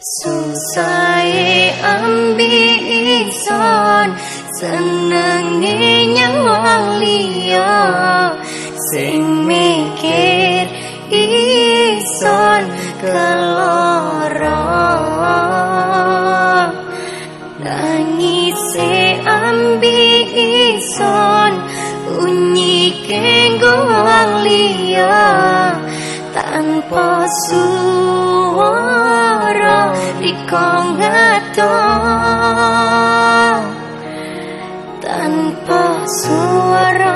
Susai ambi ison Senengi nyawang liya. Sing mikir ison keloro. Nangise ambi ison Unyi kenggo liya Tanpa suara di kongato tanpa suara